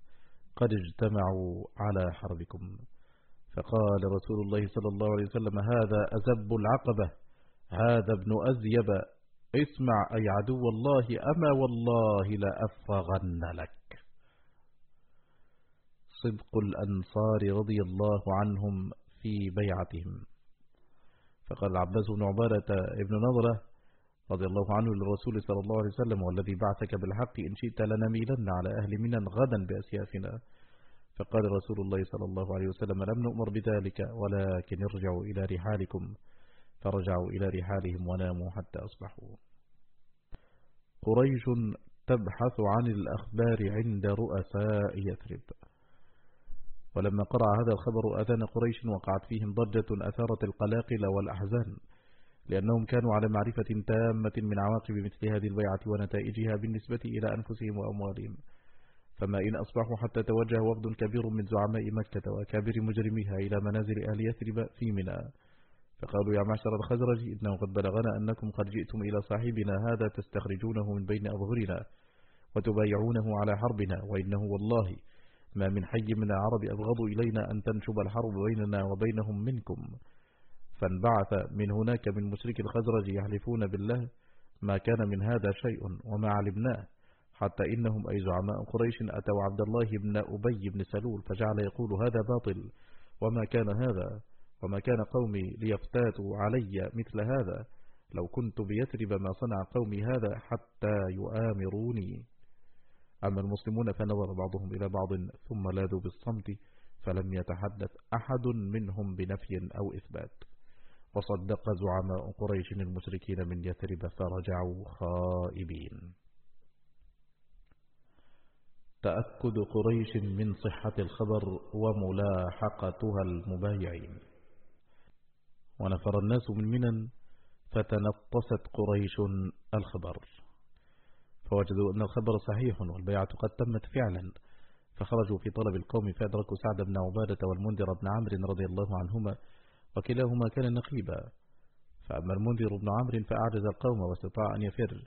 قد اجتمعوا على حربكم. فقال رسول الله صلى الله عليه وسلم هذا أزب العقبة هذا ابن أزيب. اسمع أي عدو الله أما والله لأفرغن لك. صدق الأنصار رضي الله عنهم في بيعتهم. فقال العباس بن عبارة ابن نظرة رضي الله عنه للرسول صلى الله عليه وسلم والذي بعثك بالحق إن شئت لنميلن على أهل منن غدا بأسيافنا. فقال رسول الله صلى الله عليه وسلم لم نؤمر بذلك ولكن ارجعوا إلى رحالكم. فرجعوا إلى رحالهم وناموا حتى أصبحوا. قريش تبحث عن الأخبار عند رؤساء يثرب. ولما قرأ هذا الخبر أذان قريش وقعت فيهم ضجة أثارت القلاقل والأحزان. لأنهم كانوا على معرفة تامة من عواقب مثل هذه البيعة ونتائجها بالنسبة إلى أنفسهم وأموالهم. فما إن أصبحوا حتى توجه وفد كبير من زعماء مكة وأكابر مجرميها إلى منازل أهل يثرب في منى. فقالوا يا معشر الخزرج إنه قد بلغنا أنكم قد جئتم إلى صاحبنا هذا تستخرجونه من بين أظهرنا وتبايعونه على حربنا وإنه والله ما من حي من العرب أبغض إلينا أن تنشب الحرب بيننا وبينهم منكم. فانبعث من هناك من مشرك الخزرج يحلفون بالله ما كان من هذا شيء وما علمناه حتى إنهم أي زعماء قريش أتوا عبد الله بن أبي بن سلول فجعل يقول هذا باطل وما كان هذا وما كان قومي ليفتاتوا علي مثل هذا لو كنت بيثرب ما صنع قومي هذا حتى يؤامروني. أما المسلمون فنظر بعضهم إلى بعض ثم لاذوا بالصمت فلم يتحدث أحد منهم بنفي أو إثبات. وصدق زعماء قريش المشركين من يثرب فرجعوا خائبين. تأكد قريش من صحة الخبر وملاحقتها المبايعين. ونفر الناس من منن فتنطست قريش الخبر. فوجدوا أن الخبر صحيح والبيعة قد تمت فعلا. فخرجوا في طلب القوم فأدركوا سعد بن عبادة والمنذر بن عمرو رضي الله عنهما وكلاهما كان نقيبا. فأما المنذر بن عمرو فأعجز القوم واستطاع أن يفر.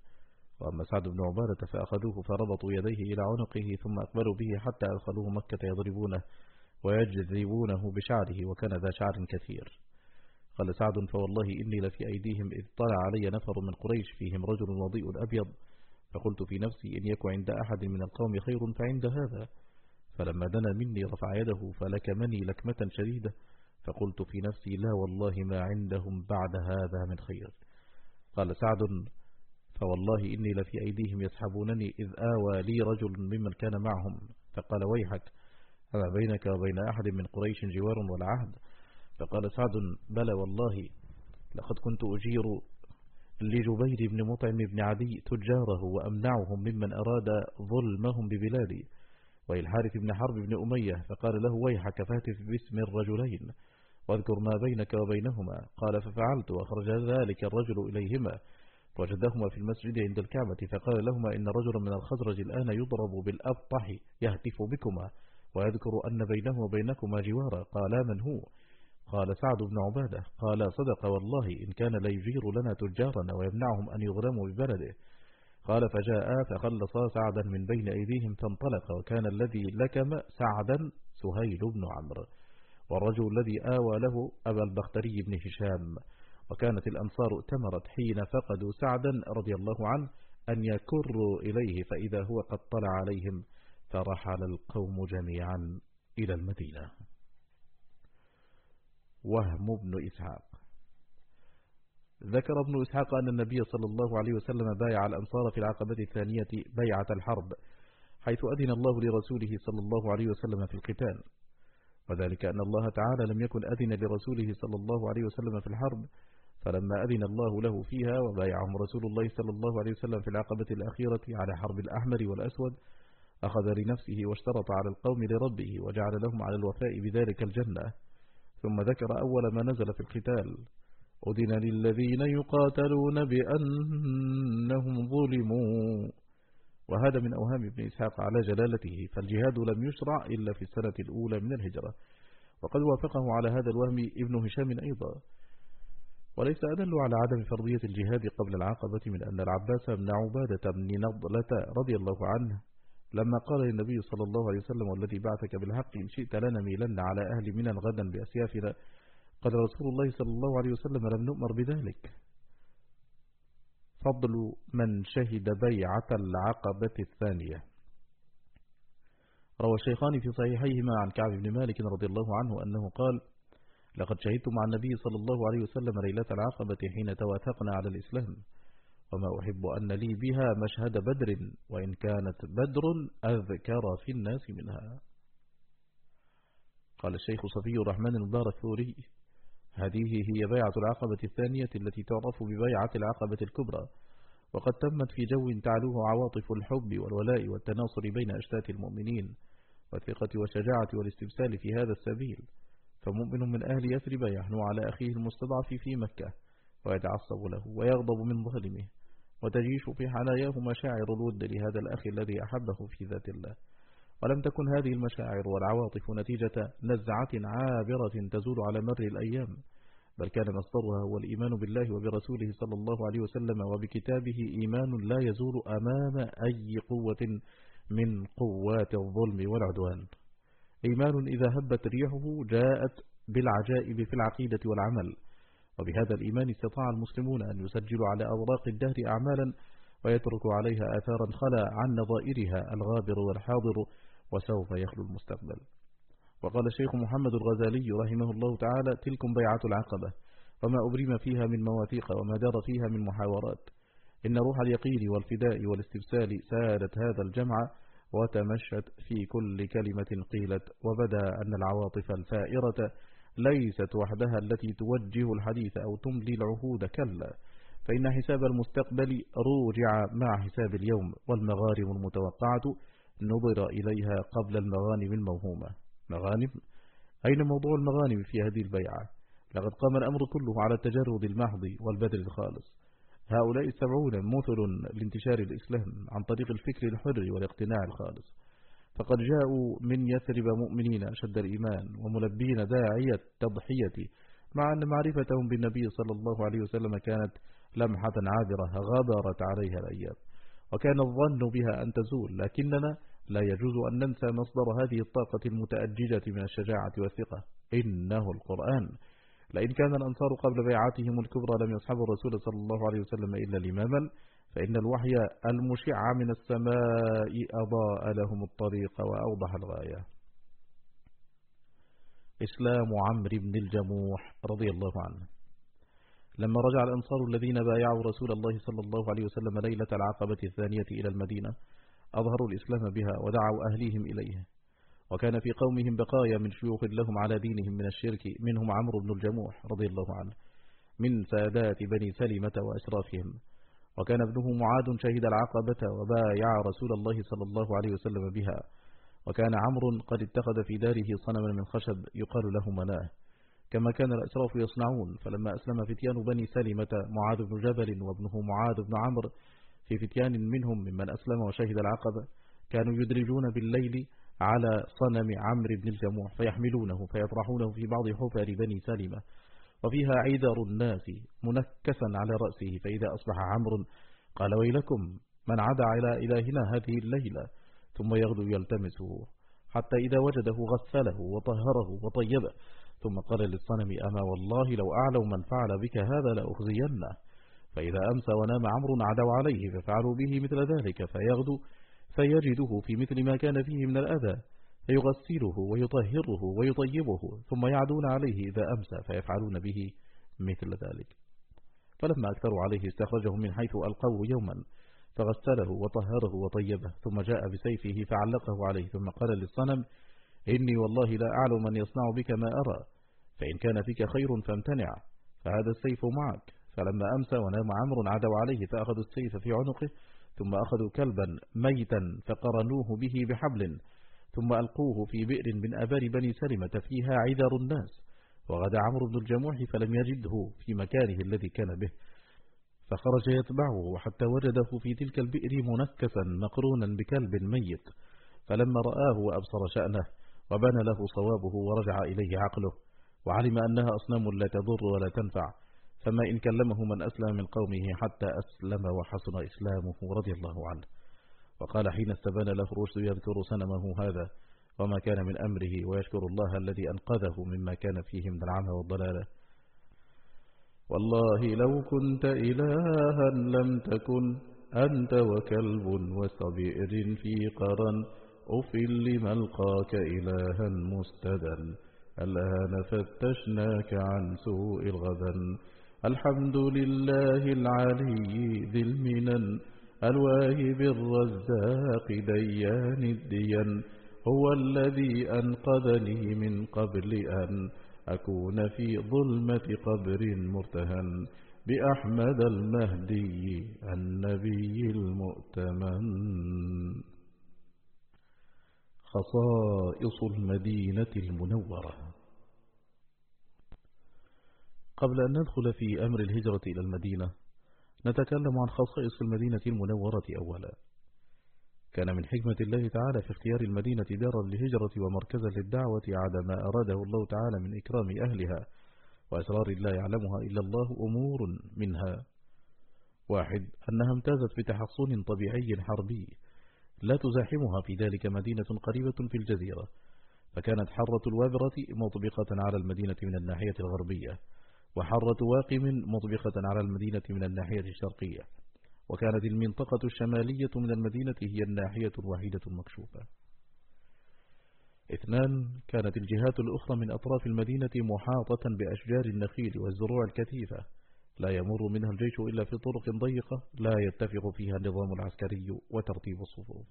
وأما سعد بن عبادة فأخذوه فربطوا يديه إلى عنقه ثم أقبلوا به حتى أدخلوه مكة يضربونه ويجذبونه بشعره وكان ذا شعر كثير. قال سعد فوالله إني لفي أيديهم إذ طلع علي نفر من قريش فيهم رجل وضيء أبيض. فقلت في نفسي إن يكن عند أحد من القوم خير فعند هذا. فلما دنا مني رفع يده فلكمني لكمة شديدة فقلت في نفسي لا والله ما عندهم بعد هذا من خير. قال سعد فوالله إني لفي أيديهم يسحبونني إذ آوى لي رجل ممن كان معهم. فقال ويحك أما بينك وبين أحد من قريش جوار ولا عهد؟ فقال سعد بلى والله لقد كنت أجير لجبير بن مطعم بن عدي تجاره وأمنعهم ممن أراد ظلمهم ببلادي وإلحارث بن حرب بن أمية. فقال له ويحك فاتف باسم الرجلين. واذكر ما بينك وبينهما. قال ففعلت وأخرج ذلك الرجل إليهما وجدهما في المسجد عند الكعبة فقال لهما إن رجلا من الخزرج الآن يضرب بالأبطح يهتف بكما ويذكر أن بينه وبينكما جوارا. قالا من هو؟ قال سعد بن عبادة. قال صدق والله إن كان ليجير لنا تجارنا ويمنعهم أن يغرموا ببلده. قال فجاء فخلصا سعدا من بين أيديهم فانطلق وكان الذي لكم سعدا سهيل بن عمرو. والرجل الذي آوى له أبا البختري بن هشام. وكانت الأنصار ائتمرت حين فقدوا سعدا رضي الله عنه أن يكروا إليه فإذا هو قد طلع عليهم فرحل القوم جميعا إلى المدينة. وهم بن إسحاق. ذكر ابن إسحاق أن النبي صلى الله عليه وسلم بايع الأنصار في العقبة الثانية بيعة الحرب حيث أذن الله لرسوله صلى الله عليه وسلم في القتال. وذلك أن الله تعالى لم يكن أذن لرسوله صلى الله عليه وسلم في الحرب فلما أذن الله له فيها وبايعهم رسول الله صلى الله عليه وسلم في العقبة الأخيرة على حرب الأحمر والأسود أخذ لنفسه واشترط على القوم لربه وجعل لهم على الوفاء بذلك الجنة. ثم ذكر أول ما نزل في القتال أذن للذين يقاتلون بأنهم ظلموا. وهذا من أوهام ابن إسحاق على جلالته فالجهاد لم يشرع إلا في السنة الأولى من الهجرة. وقد وافقه على هذا الوهم ابن هشام أيضا. وليس أدل على عدم فرضية الجهاد قبل العقبة من أن العباس بن عبادة بن نضلة رضي الله عنه لما قال للنبي صلى الله عليه وسلم والذي بعثك بالحق إن شئت لنا ميلن على أهل منا غدا بأسيافنا قال رسول الله صلى الله عليه وسلم لم نؤمر بذلك. فضل من شهد بيعة العقبة الثانية. روى الشيخان في صحيحيهما عن كعب بن مالك رضي الله عنه أنه قال لقد شهدت مع النبي صلى الله عليه وسلم ليلة العقبة حين توافقنا على الإسلام وما أحب أن لي بها مشهد بدر وإن كانت بدر أذكر في الناس منها. قال الشيخ صفي الرحمن المبارك ثوري هذه هي بيعة العقبة الثانية التي تعرف ببيعة العقبة الكبرى وقد تمت في جو تعلوه عواطف الحب والولاء والتناصر بين أشتات المؤمنين والثقة والشجاعة والاستبسال في هذا السبيل. فمؤمن من أهل يثرب يحنو على أخيه المستضعف في مكة ويتعصب له ويغضب من ظالمه وتجيش في حناياه مشاعر الود لهذا الأخ الذي أحبه في ذات الله. ولم تكن هذه المشاعر والعواطف نتيجة نزعة عابرة تزول على مر الأيام بل كان مصدرها هو الإيمان بالله وبرسوله صلى الله عليه وسلم وبكتابه إيمان لا يزول أمام أي قوة من قوات الظلم والعدوان. إيمان إذا هبت ريحه جاءت بالعجائب في العقيدة والعمل وبهذا الإيمان استطاع المسلمون أن يسجلوا على أوراق الدهر أعمالا ويتركوا عليها آثارا خلا عن نظائرها الغابر والحاضر وسوف يخلو المستقبل. وقال الشيخ محمد الغزالي رحمه الله تعالى تلكم بيعة العقبة وما أبرم فيها من مواثيق وما دار فيها من محاورات. إن روح اليقين والفداء والاستبسال سادت هذا الجمع وتمشت في كل كلمة قيلت. وبدا أن العواطف الفائرة ليست وحدها التي توجه الحديث أو تملي العهود كلا. فإن حساب المستقبل روجع مع حساب اليوم والمغارم المتوقعة نظر إليها قبل المغانم الموهومة مغانم؟ أين موضوع المغانم في هذه البيعة؟ لقد قام الأمر كله على التجرد المحض والبدل الخالص هؤلاء السبعون مثل لانتشار الإسلام عن طريق الفكر الحر والاقتناع الخالص فقد جاءوا من يثرب مؤمنين أشد الإيمان وملبين داعية تضحية مع أن معرفتهم بالنبي صلى الله عليه وسلم كانت لمحة عابرة غبرت عليها الأيام وكان الظن بها أن تزول لكننا لا يجوز أن ننسى مصدر هذه الطاقة المتأججة من الشجاعة والثقة. إنه القرآن. لئن كان الأنصار قبل بيعاتهم الكبرى لم يصحبوا الرسول صلى الله عليه وسلم إلا لماما فإن الوحي المشع من السماء أضاء لهم الطريق وأوضح الغاية. إسلام عمرو بن الجموح رضي الله عنه. لما رجع الأنصار الذين بايعوا رسول الله صلى الله عليه وسلم ليلة العقبة الثانية إلى المدينة أظهروا الإسلام بها ودعوا أهليهم إليه وكان في قومهم بقايا من شيوخ لهم على دينهم من الشرك منهم عمرو بن الجموح رضي الله عنه من سادات بني سلمة وأشرافهم وكان ابنه معاذ شهد العقبة وبايع رسول الله صلى الله عليه وسلم بها. وكان عمرو قد اتخذ في داره صنما من خشب يقال له مناه. كما كان الأشراف يصنعون. فلما أسلم فتيان بني سلمة معاذ بن جبل وابنه معاذ بن عمرو في فتيان منهم ممن أسلم وشهد العقبة كانوا يدرجون بالليل على صنم عمرو بن الجموح فيحملونه فيطرحونه في بعض حفر بني سلمة وفيها عذر الناس منكسا على رأسه فإذا أصبح عمرو قال ويلكم من عدا على إلهنا هذه الليلة ثم يغدو يلتمسه حتى إذا وجده غسله وطهره وطيبه. ثم قال للصنم أما والله لو أعلم من فعل بك هذا لأخزينه. فإذا أمسى ونام عمرو عدوا عليه ففعلوا به مثل ذلك فيغدو فيجده في مثل ما كان فيه من الأذى. فيغسله ويطهره ويطيبه ثم يعدون عليه إذا أمسى فيفعلون به مثل ذلك. فلما أكثروا عليه استخرجهم من حيث ألقوه يوما فغسله وطهره وطيبه ثم جاء بسيفه فعلقه عليه. ثم قال للصنم إني والله لا أعلم من يصنع بك ما أرى فإن كان فيك خير فامتنع فهذا السيف معك. فلما أمسى ونام عمرو عدوا عليه فأخذوا السيف في عنقه ثم أخذوا كلبا ميتا فقرنوه به بحبل ثم ألقوه في بئر من أبار بني سلمة فيها عذر الناس. وغدا عمرو بن الجموح فلم يجده في مكانه الذي كان به. فخرج يتبعه حتى وجده في تلك البئر منكسا مقرونا بكلب ميت. فلما رآه وأبصر شأنه وبان له صوابه ورجع إليه عقله وعلم أنها أصنام لا تضر ولا تنفع فما إن كلمه من أسلم من قومه حتى أسلم وحسن إسلامه رضي الله عنه. وقال حين استبان له الرشد يذكر سنمه هذا وما كان من أمره ويشكر الله الذي أنقذه مما كان فيه من العمى والضلالة. والله لو كنت إلها لم تكن أنت وكلب وصبئر في قرن. أفل لملقاك إلها مستدا الآن فتشناك عن سوء الغبن الحمد لله العلي ذي المنن الواهب الرزاق ديان الدين. هو الذي أنقذني من قبل أن أكون في ظلمة قبر مرتهن. بأحمد المهدي النبي المؤتمن. خصائص المدينة المنورة. قبل أن ندخل في أمر الهجرة إلى المدينة نتكلم عن خصائص المدينة المنورة أولا. كان من حكمة الله تعالى في اختيار المدينة دارا للهجرة ومركزا للدعوة على ما أراده الله تعالى من إكرام أهلها وأسرار لا يعلمها إلا الله أمور منها. واحد أنها امتازت بتحصن طبيعي حربي لا تزاحمها في ذلك مدينة قريبة في الجزيرة فكانت حرة الوابرة مطبقة على المدينة من الناحية الغربية وحرة واقم مطبقة على المدينة من الناحية الشرقية وكانت المنطقة الشمالية من المدينة هي الناحية الوحيدة المكشوفة. اثنان كانت الجهات الأخرى من أطراف المدينة محاطة بأشجار النخيل والزروع الكثيفة لا يمر منها الجيش إلا في طرق ضيقة لا يتفق فيها النظام العسكري وترتيب الصفوف.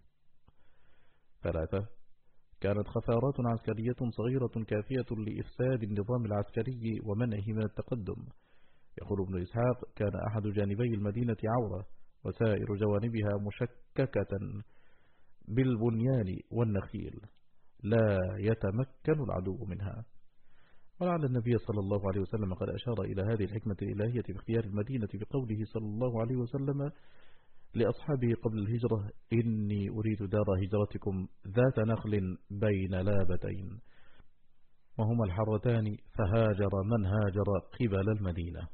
ثلاثة كانت خسارات عسكرية صغيرة كافية لإفساد النظام العسكري ومنعه من التقدم. يقول ابن إسحاق كان أحد جانبي المدينة عورة وسائر جوانبها مشككة بالبنيان والنخيل. لا يتمكن العدو منها. ولعل النبي صلى الله عليه وسلم قد أشار إلى هذه الحكمة الإلهية في اختيار المدينة بقوله صلى الله عليه وسلم لأصحابه قبل الهجرة إني أريد دار هجرتكم ذات نخل بين لابتين. وهما الحرتان فهاجر من هاجر قبل المدينة.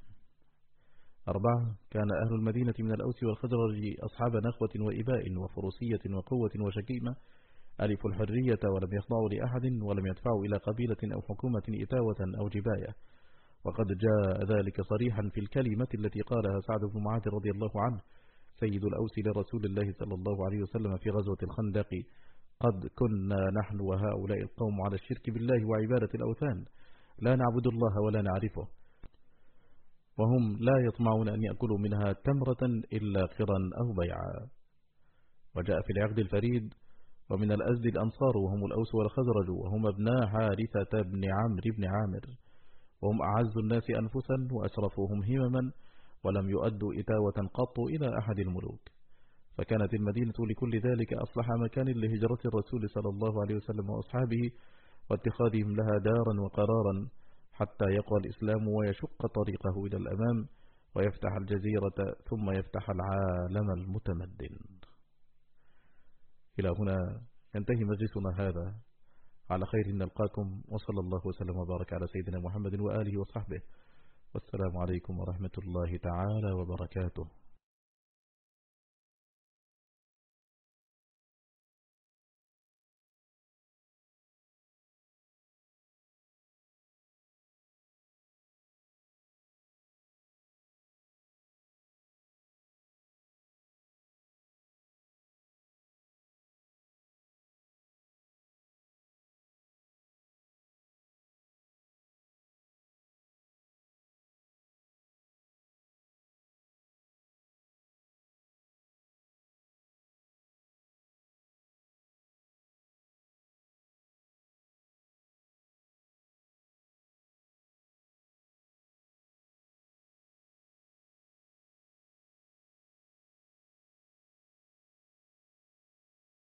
أربعة كان أهل المدينة من الأوس والخزرج أصحاب نخوة وإباء وفروسية وقوة وشكيمة ألفوا الحرية ولم يخضعوا لأحد ولم يدفعوا إلى قبيلة أو حكومة إتاوة أو جباية. وقد جاء ذلك صريحا في الكلمة التي قالها سعد بن معاذ رضي الله عنه سيد الأوس لرسول الله صلى الله عليه وسلم في غزوة الخندق قد كنا نحن وهؤلاء القوم على الشرك بالله وعبادة الأوثان لا نعبد الله ولا نعرفه. وهم لا يطمعون أن يأكلوا منها تمرة إلا قرا أو بيعا. وجاء في العقد الفريد ومن الأزد الأنصار وهم الأوس والخزرج وهم ابنا حارثة بن عمرو بن عامر. وهم أعز الناس أنفسا وأشرفهم همما ولم يؤدوا إتاوة قط إلى أحد الملوك. فكانت المدينة لكل ذلك أصلح مكان لهجرة الرسول صلى الله عليه وسلم وأصحابه واتخاذهم لها دارا وقرارا حتى يقوى الإسلام ويشق طريقه إلى الأمام ويفتح الجزيرة ثم يفتح العالم المتمدن. إلى هنا ينتهي مجلسنا هذا. على خير نلقاكم وصلى الله وسلم وبارك على سيدنا محمد وآله وصحبه. والسلام عليكم ورحمة الله تعالى وبركاته.